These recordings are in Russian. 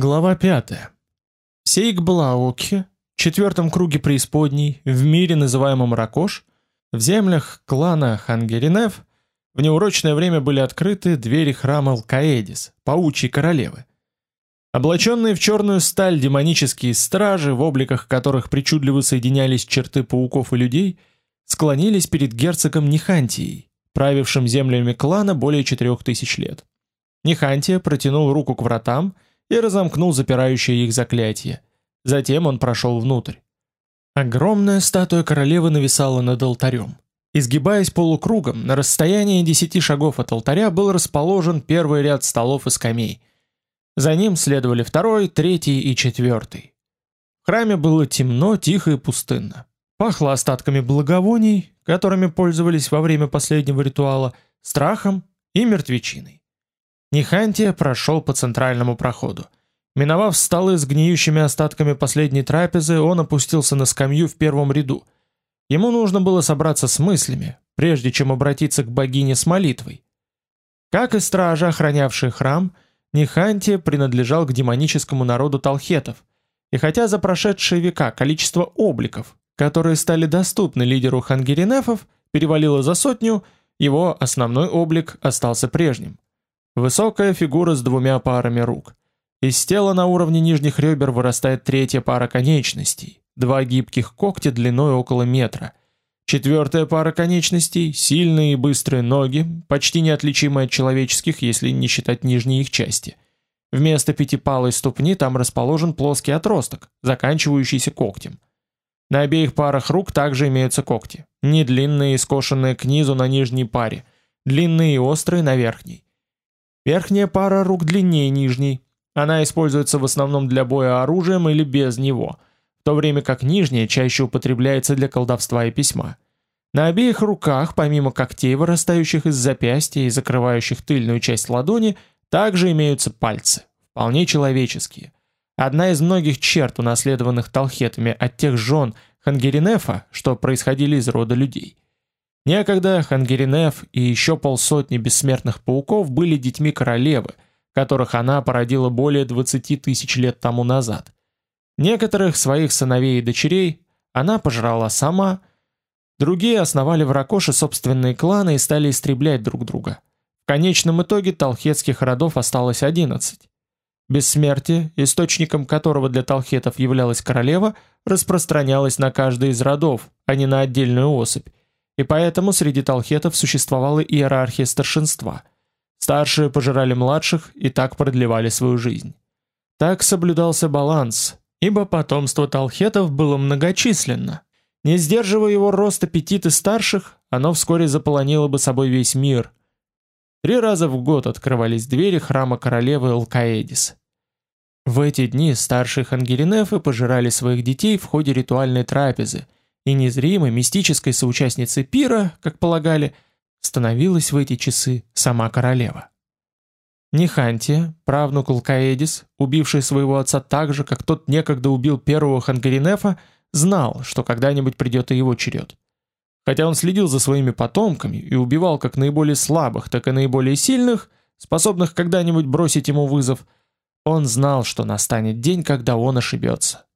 Глава 5. В Сейгблаоке, четвертом круге преисподней, в мире, называемом Ракош, в землях клана Хангеринев, в неурочное время были открыты двери храма Алкаэдис, паучьей королевы. Облаченные в черную сталь демонические стражи, в обликах которых причудливо соединялись черты пауков и людей, склонились перед герцогом Нихантией, правившим землями клана более четырех тысяч лет. Нихантия протянул руку к вратам и, и разомкнул запирающее их заклятие. Затем он прошел внутрь. Огромная статуя королевы нависала над алтарем. Изгибаясь полукругом, на расстоянии десяти шагов от алтаря был расположен первый ряд столов и скамей. За ним следовали второй, третий и четвертый. В храме было темно, тихо и пустынно. Пахло остатками благовоний, которыми пользовались во время последнего ритуала, страхом и мертвечиной. Нихантия прошел по центральному проходу. Миновав столы с гниющими остатками последней трапезы, он опустился на скамью в первом ряду. Ему нужно было собраться с мыслями, прежде чем обратиться к богине с молитвой. Как и стражи, охранявшие храм, Нихантия принадлежал к демоническому народу талхетов, и хотя за прошедшие века количество обликов, которые стали доступны лидеру хангеринефов, перевалило за сотню, его основной облик остался прежним. Высокая фигура с двумя парами рук. Из тела на уровне нижних ребер вырастает третья пара конечностей, два гибких когтя длиной около метра. Четвертая пара конечностей, сильные и быстрые ноги, почти неотличимые от человеческих, если не считать нижние их части. Вместо пятипалой ступни там расположен плоский отросток, заканчивающийся когтем. На обеих парах рук также имеются когти, не длинные и скошенные к низу на нижней паре, длинные и острые на верхней. Верхняя пара рук длиннее нижней. Она используется в основном для боя оружием или без него, в то время как нижняя чаще употребляется для колдовства и письма. На обеих руках, помимо когтей, вырастающих из запястья и закрывающих тыльную часть ладони, также имеются пальцы, вполне человеческие. Одна из многих черт, унаследованных талхетами от тех жен Хангеринефа, что происходили из рода людей – Некогда Хангеринеф и еще полсотни бессмертных пауков были детьми королевы, которых она породила более 20 тысяч лет тому назад. Некоторых своих сыновей и дочерей она пожрала сама, другие основали в Ракоше собственные кланы и стали истреблять друг друга. В конечном итоге талхетских родов осталось 11. Бессмертие, источником которого для талхетов являлась королева, распространялось на каждый из родов, а не на отдельную особь, и поэтому среди талхетов существовала иерархия старшинства. Старшие пожирали младших и так продлевали свою жизнь. Так соблюдался баланс, ибо потомство талхетов было многочисленно. Не сдерживая его рост аппетиты старших, оно вскоре заполонило бы собой весь мир. Три раза в год открывались двери храма королевы Алкаэдис. В эти дни старшие хангеринефы пожирали своих детей в ходе ритуальной трапезы – и незримой мистической соучастницей пира, как полагали, становилась в эти часы сама королева. Нихантия, правнук Лкаэдис, убивший своего отца так же, как тот некогда убил первого Хангаринефа, знал, что когда-нибудь придет и его черед. Хотя он следил за своими потомками и убивал как наиболее слабых, так и наиболее сильных, способных когда-нибудь бросить ему вызов, он знал, что настанет день, когда он ошибется.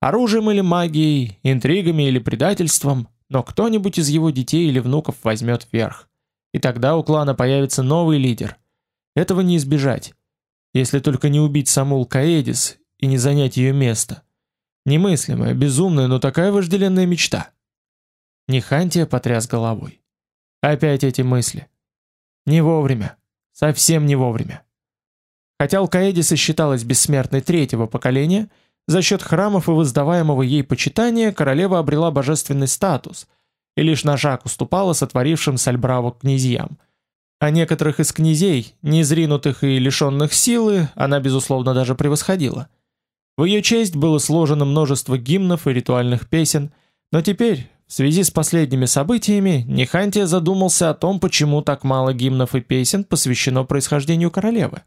Оружием или магией, интригами или предательством, но кто-нибудь из его детей или внуков возьмет верх. И тогда у клана появится новый лидер. Этого не избежать. Если только не убить саму Каэдис и не занять ее место. Немыслимая, безумная, но такая вожделенная мечта. Нихантия потряс головой. Опять эти мысли. Не вовремя. Совсем не вовремя. Хотя Алкаэдис и считалась бессмертной третьего поколения, за счет храмов и воздаваемого ей почитания королева обрела божественный статус и лишь на шаг уступала сотворившим Сальбраво князьям. А некоторых из князей, незринутых и лишенных силы, она безусловно даже превосходила. В ее честь было сложено множество гимнов и ритуальных песен, но теперь, в связи с последними событиями, Нихантия задумался о том, почему так мало гимнов и песен посвящено происхождению королевы.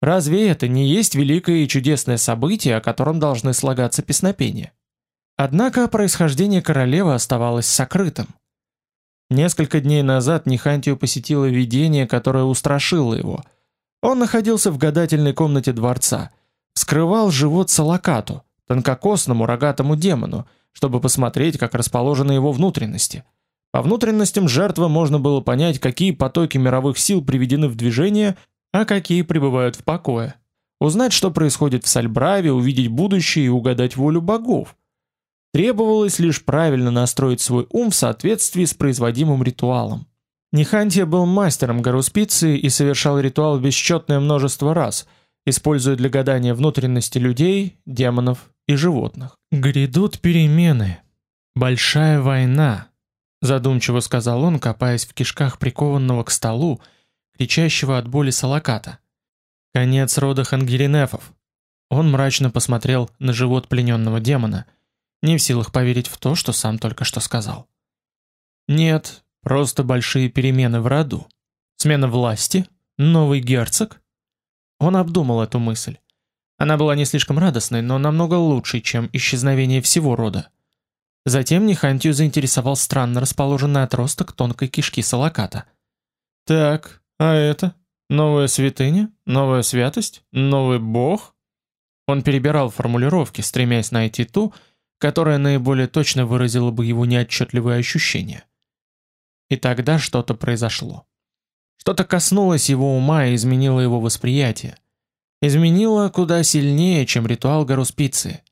Разве это не есть великое и чудесное событие, о котором должны слагаться песнопения? Однако происхождение королевы оставалось сокрытым. Несколько дней назад Нихантию посетило видение, которое устрашило его. Он находился в гадательной комнате дворца. вскрывал живот Салакату, тонкокосному рогатому демону, чтобы посмотреть, как расположены его внутренности. По внутренностям жертвы можно было понять, какие потоки мировых сил приведены в движение, а какие пребывают в покое. Узнать, что происходит в Сальбраве, увидеть будущее и угадать волю богов. Требовалось лишь правильно настроить свой ум в соответствии с производимым ритуалом. Нихантия был мастером гаруспиции и совершал ритуал бесчетное множество раз, используя для гадания внутренности людей, демонов и животных. «Грядут перемены. Большая война», — задумчиво сказал он, копаясь в кишках прикованного к столу, кричащего от боли салаката. «Конец рода Хангеринефов». Он мрачно посмотрел на живот плененного демона — не в силах поверить в то, что сам только что сказал. Нет, просто большие перемены в роду. Смена власти, новый герцог. Он обдумал эту мысль. Она была не слишком радостной, но намного лучшей, чем исчезновение всего рода. Затем Нихантию заинтересовал странно расположенный отросток тонкой кишки салаката. Так, а это? Новая святыня? Новая святость? Новый бог? Он перебирал формулировки, стремясь найти ту, которая наиболее точно выразила бы его неотчетливые ощущения. И тогда что-то произошло. Что-то коснулось его ума и изменило его восприятие. Изменило куда сильнее, чем ритуал Гаруспиции.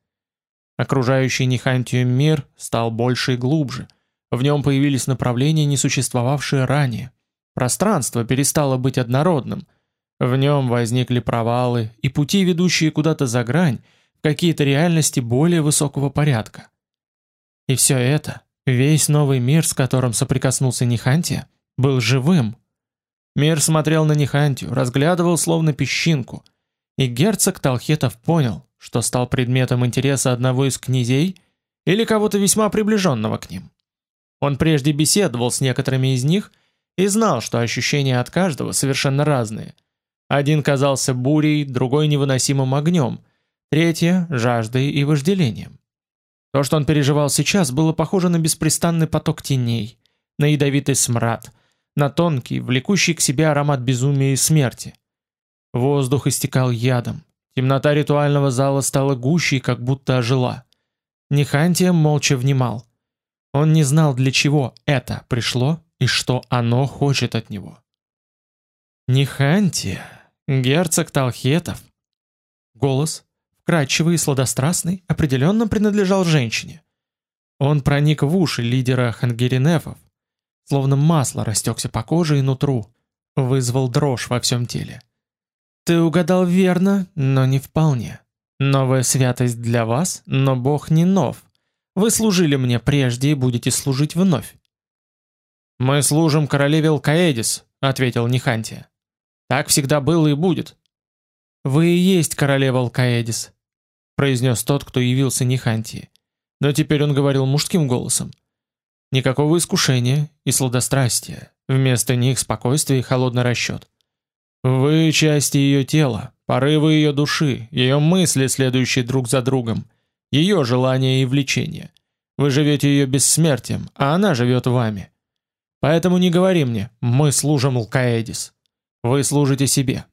Окружающий Нихантию мир стал больше и глубже. В нем появились направления, не существовавшие ранее. Пространство перестало быть однородным. В нем возникли провалы и пути, ведущие куда-то за грань, какие-то реальности более высокого порядка. И все это, весь новый мир, с которым соприкоснулся Нихантия, был живым. Мир смотрел на Нихантию, разглядывал словно песчинку, и герцог Талхетов понял, что стал предметом интереса одного из князей или кого-то весьма приближенного к ним. Он прежде беседовал с некоторыми из них и знал, что ощущения от каждого совершенно разные. Один казался бурей, другой невыносимым огнем, Третье – жаждой и вожделением. То, что он переживал сейчас, было похоже на беспрестанный поток теней, на ядовитый смрад, на тонкий, влекущий к себе аромат безумия и смерти. Воздух истекал ядом, темнота ритуального зала стала гуще и как будто ожила. Нихантия молча внимал. Он не знал, для чего это пришло и что оно хочет от него. Нихантия, герцог Талхетов. Голос, вкрадчивый и сладострастный, определенно принадлежал женщине. Он проник в уши лидера хангеринефов, словно масло растекся по коже и нутру, вызвал дрожь во всем теле. «Ты угадал верно, но не вполне. Новая святость для вас, но Бог не нов. Вы служили мне прежде и будете служить вновь». «Мы служим королеве Алкаэдис», — ответил Нихантия. «Так всегда было и будет». «Вы и есть королева Алкаэдис», произнес тот, кто явился Нихантии. Но теперь он говорил мужским голосом. Никакого искушения и сладострастия. Вместо них спокойствие и холодный расчет. Вы части ее тела, порывы ее души, ее мысли, следующие друг за другом, ее желания и влечения. Вы живете ее бессмертием, а она живет вами. Поэтому не говори мне «мы служим Лкаэдис». Вы служите себе.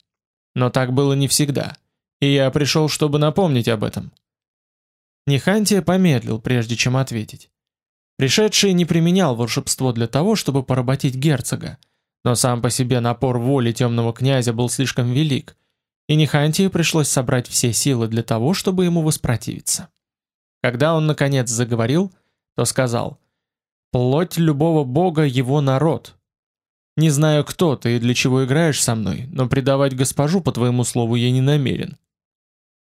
Но так было не всегда. И я пришел, чтобы напомнить об этом. Нихантия помедлил, прежде чем ответить. Пришедший не применял волшебство для того, чтобы поработить герцога, но сам по себе напор воли темного князя был слишком велик, и Нихантии пришлось собрать все силы для того, чтобы ему воспротивиться. Когда он наконец заговорил, то сказал: "Плоть любого бога его народ. Не знаю, кто ты и для чего играешь со мной, но предавать госпожу по твоему слову я не намерен.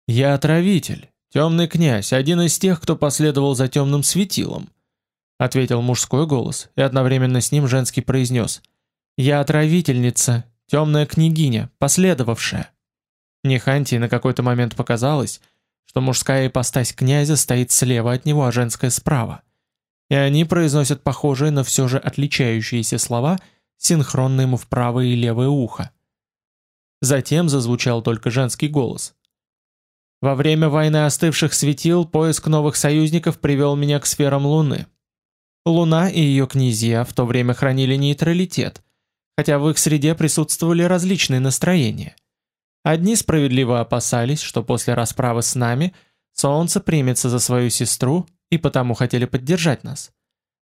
«Я отравитель, темный князь, один из тех, кто последовал за темным светилом», ответил мужской голос, и одновременно с ним женский произнес «Я отравительница, темная княгиня, последовавшая». Нехантии на какой-то момент показалось, что мужская ипостась князя стоит слева от него, а женская справа. И они произносят похожие, но все же отличающиеся слова, синхронно ему в правое и левое ухо. Затем зазвучал только женский голос. Во время войны остывших светил поиск новых союзников привел меня к сферам Луны. Луна и ее князья в то время хранили нейтралитет, хотя в их среде присутствовали различные настроения. Одни справедливо опасались, что после расправы с нами солнце примется за свою сестру и потому хотели поддержать нас.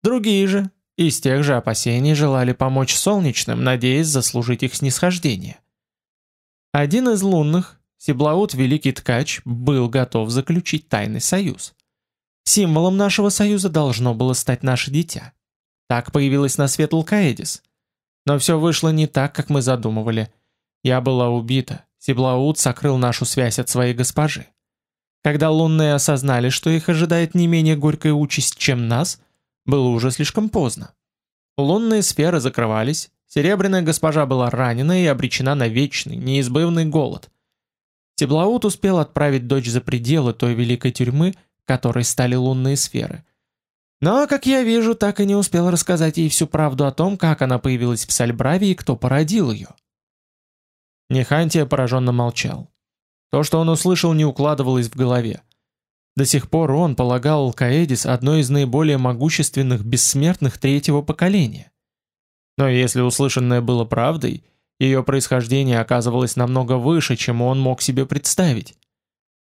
Другие же, из тех же опасений, желали помочь солнечным, надеясь заслужить их снисхождение. Один из лунных, Сиблаут Великий Ткач, был готов заключить тайный союз. Символом нашего союза должно было стать наше дитя. Так появилась на свет Лкаэдис. Но все вышло не так, как мы задумывали. Я была убита, Сиблаут сокрыл нашу связь от своей госпожи. Когда лунные осознали, что их ожидает не менее горькая участь, чем нас, было уже слишком поздно. Лунные сферы закрывались, серебряная госпожа была ранена и обречена на вечный, неизбывный голод. Сиблаут успел отправить дочь за пределы той великой тюрьмы, которой стали лунные сферы. Но, как я вижу, так и не успел рассказать ей всю правду о том, как она появилась в Сальбраве и кто породил ее. Нехантия пораженно молчал. То, что он услышал, не укладывалось в голове. До сих пор он полагал Алкаэдис одной из наиболее могущественных бессмертных третьего поколения. Но если услышанное было правдой, ее происхождение оказывалось намного выше, чем он мог себе представить.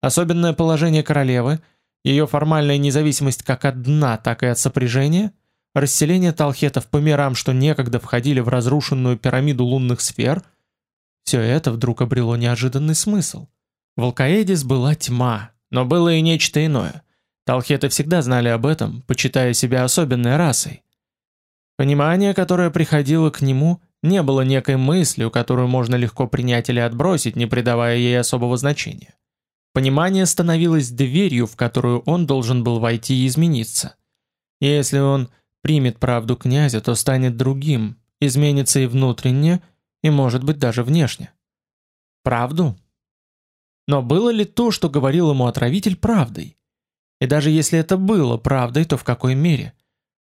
Особенное положение королевы, ее формальная независимость как от дна, так и от сопряжения, расселение талхетов по мирам, что некогда входили в разрушенную пирамиду лунных сфер, все это вдруг обрело неожиданный смысл. В Алкаэдис была тьма, но было и нечто иное. Талхеты всегда знали об этом, почитая себя особенной расой. Понимание, которое приходило к нему, не было некой мыслью, которую можно легко принять или отбросить, не придавая ей особого значения. Понимание становилось дверью, в которую он должен был войти и измениться. Если он примет правду князя, то станет другим, изменится и внутренне, и может быть даже внешне. Правду? Но было ли то, что говорил ему отравитель, правдой? И даже если это было правдой, то в какой мере?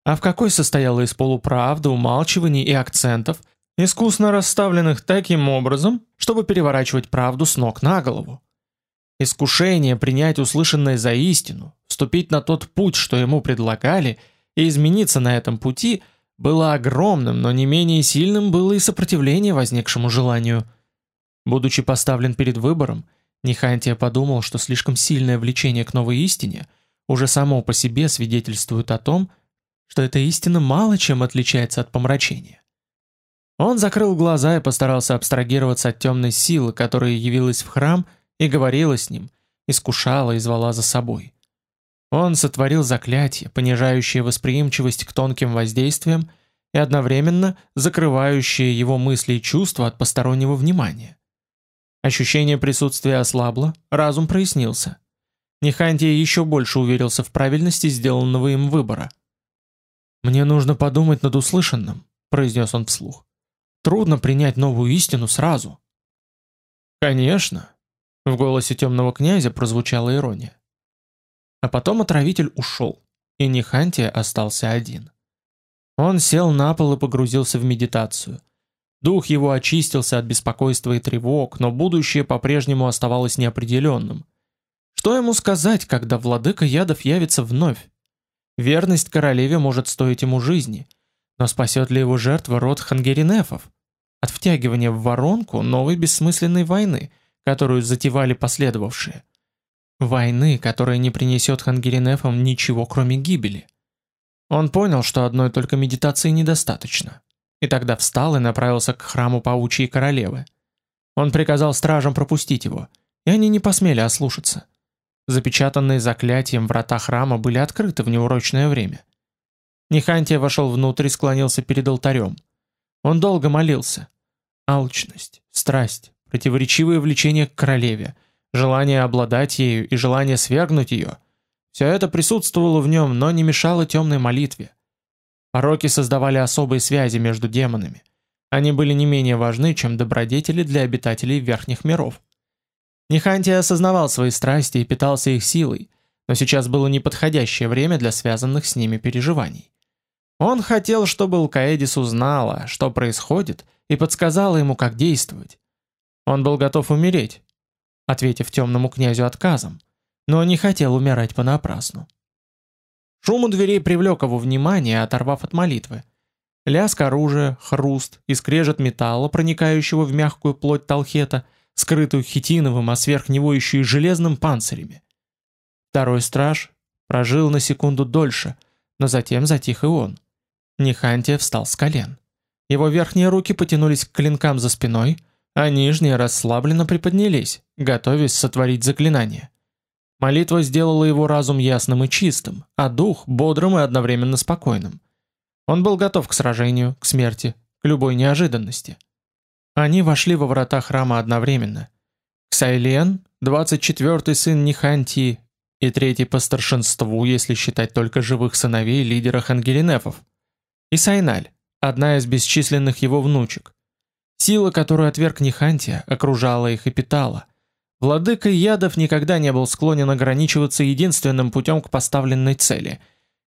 А в какой состояла из полуправды, умалчиваний и акцентов, искусно расставленных таким образом, чтобы переворачивать правду с ног на голову? Искушение принять услышанное за истину, вступить на тот путь, что ему предлагали, и измениться на этом пути, было огромным, но не менее сильным было и сопротивление возникшему желанию. Будучи поставлен перед выбором, Нихантия подумал, что слишком сильное влечение к новой истине уже само по себе свидетельствует о том, что эта истина мало чем отличается от помрачения. Он закрыл глаза и постарался абстрагироваться от темной силы, которая явилась в храм и говорила с ним, искушала и звала за собой. Он сотворил заклятие, понижающее восприимчивость к тонким воздействиям и одновременно закрывающее его мысли и чувства от постороннего внимания. Ощущение присутствия ослабло, разум прояснился. Нихантия еще больше уверился в правильности сделанного им выбора. «Мне нужно подумать над услышанным», — произнес он вслух. «Трудно принять новую истину сразу». «Конечно», — в голосе темного князя прозвучала ирония. А потом отравитель ушел, и Нихантия остался один. Он сел на пол и погрузился в медитацию — Дух его очистился от беспокойства и тревог, но будущее по-прежнему оставалось неопределенным. Что ему сказать, когда владыка ядов явится вновь? Верность королеве может стоить ему жизни, но спасет ли его жертва род хангеринефов? От втягивания в воронку новой бессмысленной войны, которую затевали последовавшие. Войны, которая не принесет хангеринефам ничего, кроме гибели. Он понял, что одной только медитации недостаточно и тогда встал и направился к храму паучьей королевы. Он приказал стражам пропустить его, и они не посмели ослушаться. Запечатанные заклятием врата храма были открыты в неурочное время. Нихантия вошел внутрь и склонился перед алтарем. Он долго молился. Алчность, страсть, противоречивое влечение к королеве, желание обладать ею и желание свергнуть ее – все это присутствовало в нем, но не мешало темной молитве – Пороки создавали особые связи между демонами. Они были не менее важны, чем добродетели для обитателей верхних миров. Нихантия осознавал свои страсти и питался их силой, но сейчас было неподходящее время для связанных с ними переживаний. Он хотел, чтобы Лкаэдис узнала, что происходит, и подсказала ему, как действовать. Он был готов умереть, ответив темному князю отказом, но не хотел умирать понапрасну. Шум у дверей привлек его внимание, оторвав от молитвы. Лязг оружия, хруст и скрежет металла, проникающего в мягкую плоть талхета, скрытую хитиновым, а сверх него еще и железным панцирями. Второй страж прожил на секунду дольше, но затем затих и он. Нихантия встал с колен. Его верхние руки потянулись к клинкам за спиной, а нижние расслабленно приподнялись, готовясь сотворить заклинание. Молитва сделала его разум ясным и чистым, а дух бодрым и одновременно спокойным. Он был готов к сражению, к смерти, к любой неожиданности. Они вошли во врата храма одновременно. Ксайлен, 24-й сын Нихантии и третий по старшинству, если считать только живых сыновей лидера Хангелинефов. И Сайналь, одна из бесчисленных его внучек. Сила, которую отверг Нихантия, окружала их и питала. Владыка ядов никогда не был склонен ограничиваться единственным путем к поставленной цели.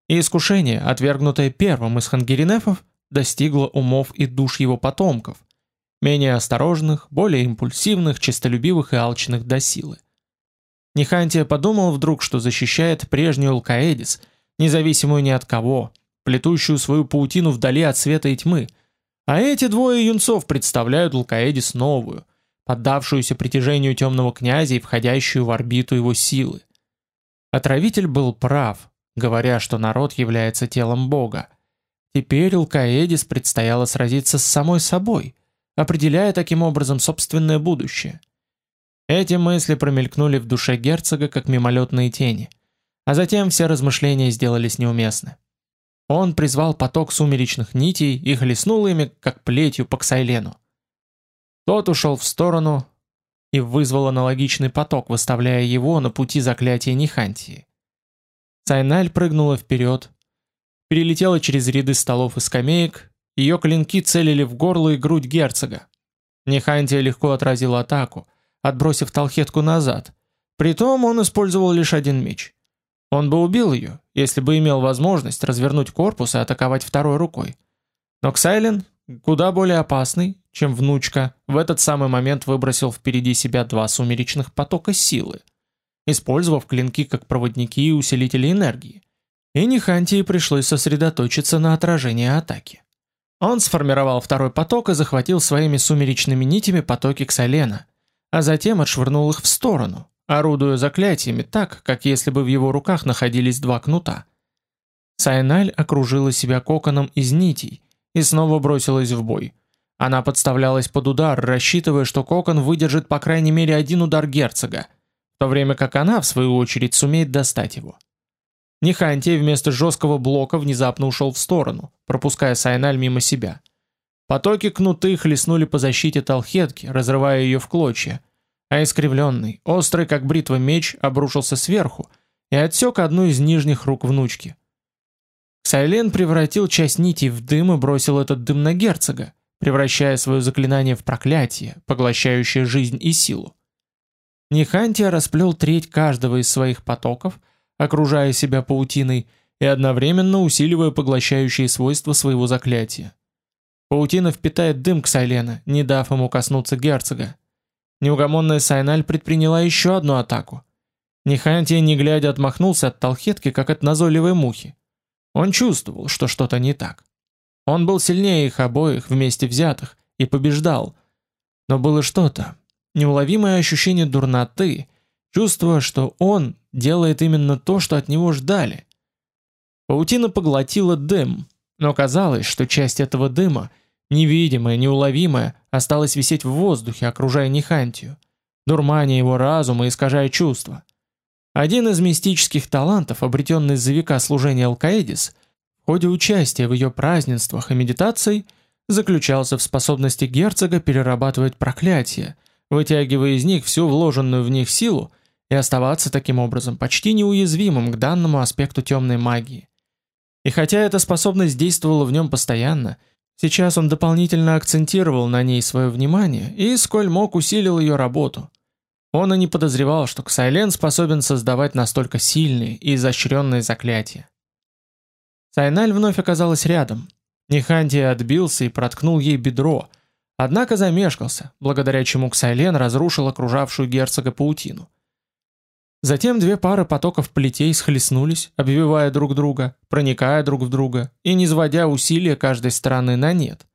И искушение, отвергнутое первым из хангеринефов, достигло умов и душ его потомков, менее осторожных, более импульсивных, честолюбивых и алчных до силы. Нихантия подумал вдруг, что защищает прежнюю Лкаэдис, независимую ни от кого, плетущую свою паутину вдали от света и тьмы, а эти двое юнцов представляют Лкаэдис новую, поддавшуюся притяжению темного князя и входящую в орбиту его силы. Отравитель был прав, говоря, что народ является телом Бога. Теперь Лкаэдис предстояло сразиться с самой собой, определяя таким образом собственное будущее. Эти мысли промелькнули в душе герцога как мимолетные тени, а затем все размышления сделались неуместны. Он призвал поток сумеречных нитей и хлестнул ими, как плетью по Ксайлену. Тот ушел в сторону и вызвал аналогичный поток, выставляя его на пути заклятия Нихантии. Сайналь прыгнула вперед, перелетела через ряды столов и скамеек, ее клинки целили в горло и грудь герцога. Нихантия легко отразила атаку, отбросив талхетку назад. Притом он использовал лишь один меч. Он бы убил ее, если бы имел возможность развернуть корпус и атаковать второй рукой. Но Ксайлен, куда более опасный, чем внучка, в этот самый момент выбросил впереди себя два сумеречных потока силы, использовав клинки как проводники и усилители энергии. И Нихантии пришлось сосредоточиться на отражении атаки. Он сформировал второй поток и захватил своими сумеречными нитями потоки Ксалена, а затем отшвырнул их в сторону, орудуя заклятиями так, как если бы в его руках находились два кнута. Сайналь окружила себя коконом из нитей и снова бросилась в бой – она подставлялась под удар, рассчитывая, что кокон выдержит по крайней мере один удар герцога, в то время как она, в свою очередь, сумеет достать его. Нихантий вместо жесткого блока внезапно ушел в сторону, пропуская Сайналь мимо себя. Потоки кнуты хлестнули по защите Талхетки, разрывая ее в клочья, а искривленный, острый как бритва меч обрушился сверху и отсек одну из нижних рук внучки. Сайлен превратил часть нити в дым и бросил этот дым на герцога, превращая свое заклинание в проклятие, поглощающее жизнь и силу. Нихантия расплел треть каждого из своих потоков, окружая себя паутиной и одновременно усиливая поглощающие свойства своего заклятия. Паутина впитает дым к Сайлена, не дав ему коснуться герцога. Неугомонная Сайналь предприняла еще одну атаку. Нихантия, не глядя, отмахнулся от толхетки, как от назойливой мухи. Он чувствовал, что что-то не так. Он был сильнее их обоих вместе взятых и побеждал. Но было что-то, неуловимое ощущение дурноты, чувство, что он делает именно то, что от него ждали. Паутина поглотила дым, но казалось, что часть этого дыма, невидимая, неуловимая, осталась висеть в воздухе, окружая Нихантию, дурманя его разум и искажая чувства. Один из мистических талантов, обретенный за века служения Алкаэдис, в ходе участия в ее празднествах и медитаций заключался в способности герцога перерабатывать проклятия, вытягивая из них всю вложенную в них силу и оставаться таким образом почти неуязвимым к данному аспекту темной магии. И хотя эта способность действовала в нем постоянно, сейчас он дополнительно акцентировал на ней свое внимание и, сколь мог, усилил ее работу. Он и не подозревал, что Ксайлен способен создавать настолько сильные и изощренные заклятия. Сайналь вновь оказалась рядом. Нихантия отбился и проткнул ей бедро, однако замешкался, благодаря чему Ксайлен разрушил окружавшую герцога паутину. Затем две пары потоков плетей схлестнулись, обвивая друг друга, проникая друг в друга и низводя усилия каждой стороны на нет.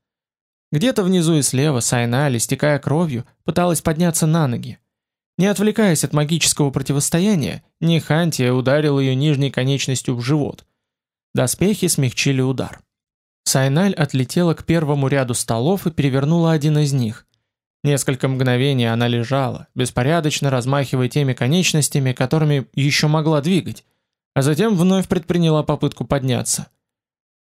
Где-то внизу и слева Сайналь, истекая кровью, пыталась подняться на ноги. Не отвлекаясь от магического противостояния, Нихантия ударил ее нижней конечностью в живот. Доспехи смягчили удар. Сайналь отлетела к первому ряду столов и перевернула один из них. Несколько мгновений она лежала, беспорядочно размахивая теми конечностями, которыми еще могла двигать, а затем вновь предприняла попытку подняться.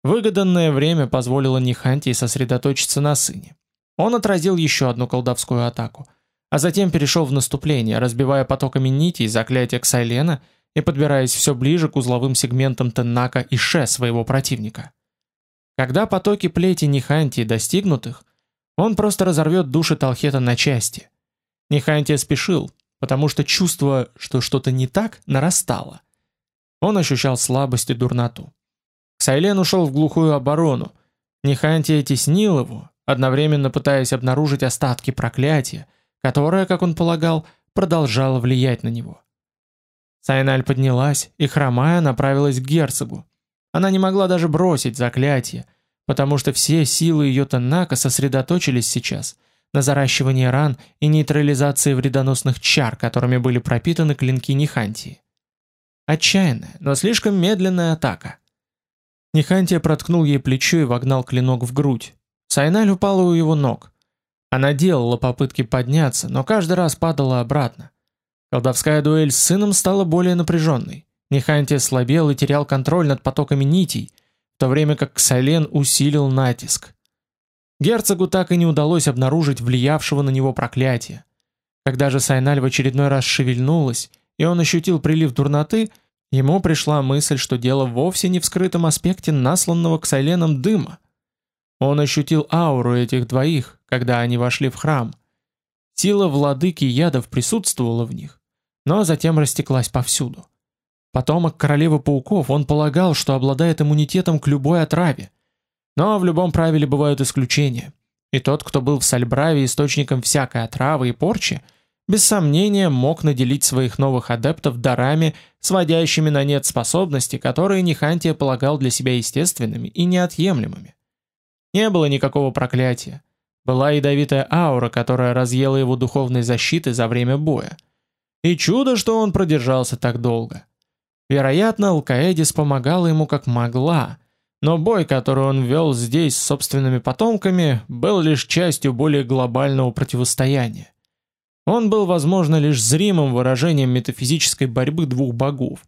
Выгоданное время позволило Нихантии сосредоточиться на сыне. Он отразил еще одну колдовскую атаку, а затем перешел в наступление, разбивая потоками нитей заклятия Ксайлена и подбираясь все ближе к узловым сегментам Теннака и Ше своего противника. Когда потоки плети Нихантии достигнут их, он просто разорвет души Талхета на части. Нихантия спешил, потому что чувство, что что-то не так, нарастало. Он ощущал слабость и дурноту. Сайлен ушел в глухую оборону. Нихантия теснил его, одновременно пытаясь обнаружить остатки проклятия, которое, как он полагал, продолжало влиять на него. Сайналь поднялась и, хромая, направилась к герцогу. Она не могла даже бросить заклятие, потому что все силы ее Таннака сосредоточились сейчас на заращивании ран и нейтрализации вредоносных чар, которыми были пропитаны клинки Нихантии. Отчаянная, но слишком медленная атака. Нихантия проткнул ей плечо и вогнал клинок в грудь. Сайналь упала у его ног. Она делала попытки подняться, но каждый раз падала обратно. Колдовская дуэль с сыном стала более напряженной. Нихантия слабел и терял контроль над потоками нитей, в то время как Ксален усилил натиск. Герцогу так и не удалось обнаружить влиявшего на него проклятия. Когда же Сайналь в очередной раз шевельнулась, и он ощутил прилив дурноты, ему пришла мысль, что дело вовсе не в скрытом аспекте насланного Ксайленом дыма. Он ощутил ауру этих двоих, когда они вошли в храм. Сила владыки ядов присутствовала в них, но затем растеклась повсюду. Потомок королевы пауков, он полагал, что обладает иммунитетом к любой отраве. Но в любом правиле бывают исключения. И тот, кто был в Сальбраве источником всякой отравы и порчи, без сомнения мог наделить своих новых адептов дарами, сводящими на нет способности, которые Нихантия полагал для себя естественными и неотъемлемыми. Не было никакого проклятия. Была ядовитая аура, которая разъела его духовной защиты за время боя. И чудо, что он продержался так долго. Вероятно, Алкаэдис помогала ему как могла, но бой, который он вел здесь с собственными потомками, был лишь частью более глобального противостояния. Он был, возможно, лишь зримым выражением метафизической борьбы двух богов.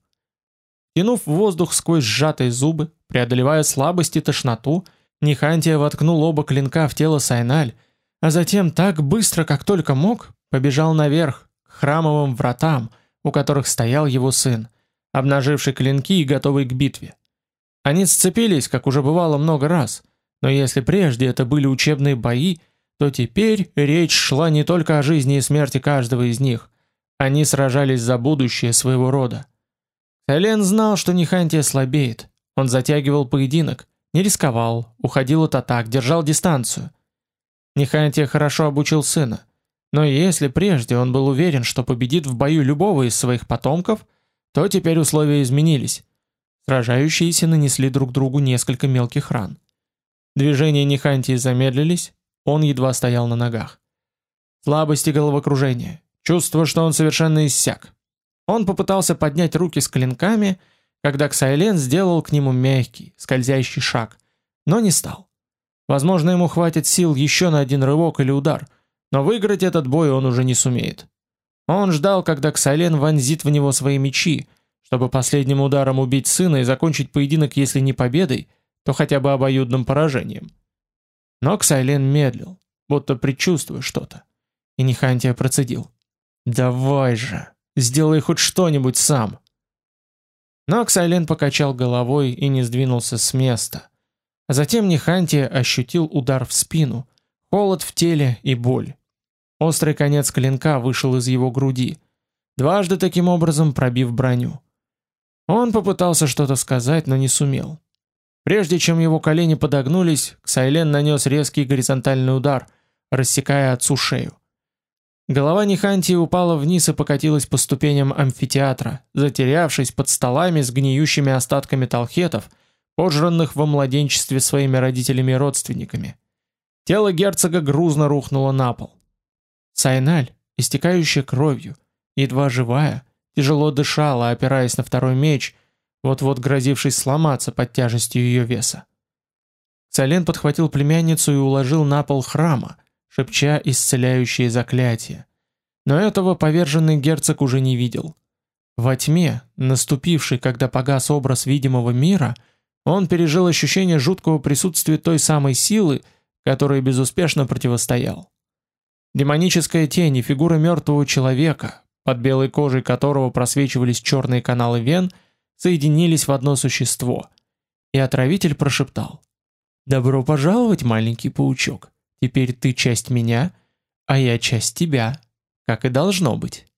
Тянув воздух сквозь сжатые зубы, преодолевая слабость и тошноту, Нихантия воткнул оба клинка в тело Сайналь, а затем так быстро, как только мог, побежал наверх, храмовым вратам, у которых стоял его сын – обнаживший клинки и готовый к битве. Они сцепились, как уже бывало много раз, но если прежде это были учебные бои, то теперь речь шла не только о жизни и смерти каждого из них. Они сражались за будущее своего рода. Элен знал, что Нихантия слабеет. Он затягивал поединок, не рисковал, уходил от атак, держал дистанцию. Нихантия хорошо обучил сына. Но если прежде он был уверен, что победит в бою любого из своих потомков – то теперь условия изменились. Сражающиеся нанесли друг другу несколько мелких ран. Движения Нихантии замедлились, он едва стоял на ногах. Слабость и головокружение, чувство, что он совершенно иссяк. Он попытался поднять руки с клинками, когда Ксайлен сделал к нему мягкий, скользящий шаг, но не стал. Возможно, ему хватит сил еще на один рывок или удар, но выиграть этот бой он уже не сумеет. Он ждал, когда Ксален вонзит в него свои мечи, чтобы последним ударом убить сына и закончить поединок, если не победой, то хотя бы обоюдным поражением. Но Ксайлен медлил, будто предчувствуя что-то. И Нихантия процедил. «Давай же, сделай хоть что-нибудь сам!» Но Ксайлен покачал головой и не сдвинулся с места. А затем Нихантия ощутил удар в спину, холод в теле и боль. Острый конец клинка вышел из его груди, дважды таким образом пробив броню. Он попытался что-то сказать, но не сумел. Прежде чем его колени подогнулись, Ксайлен нанес резкий горизонтальный удар, рассекая отцу шею. Голова Нихантии упала вниз и покатилась по ступеням амфитеатра, затерявшись под столами с гниющими остатками талхетов, пожранных во младенчестве своими родителями и родственниками. Тело герцога грузно рухнуло на пол. Сайналь, истекающая кровью, едва живая, тяжело дышала, опираясь на второй меч, вот-вот грозивший сломаться под тяжестью ее веса. Сален подхватил племянницу и уложил на пол храма, шепча исцеляющие заклятия. Но этого поверженный герцог уже не видел. Во тьме, наступившей, когда погас образ видимого мира, он пережил ощущение жуткого присутствия той самой силы, которой безуспешно противостоял. Демоническая тень и фигура мертвого человека, под белой кожей которого просвечивались черные каналы вен, соединились в одно существо. И отравитель прошептал: "Добро пожаловать, маленький паучок. Теперь ты часть меня, а я часть тебя, как и должно быть".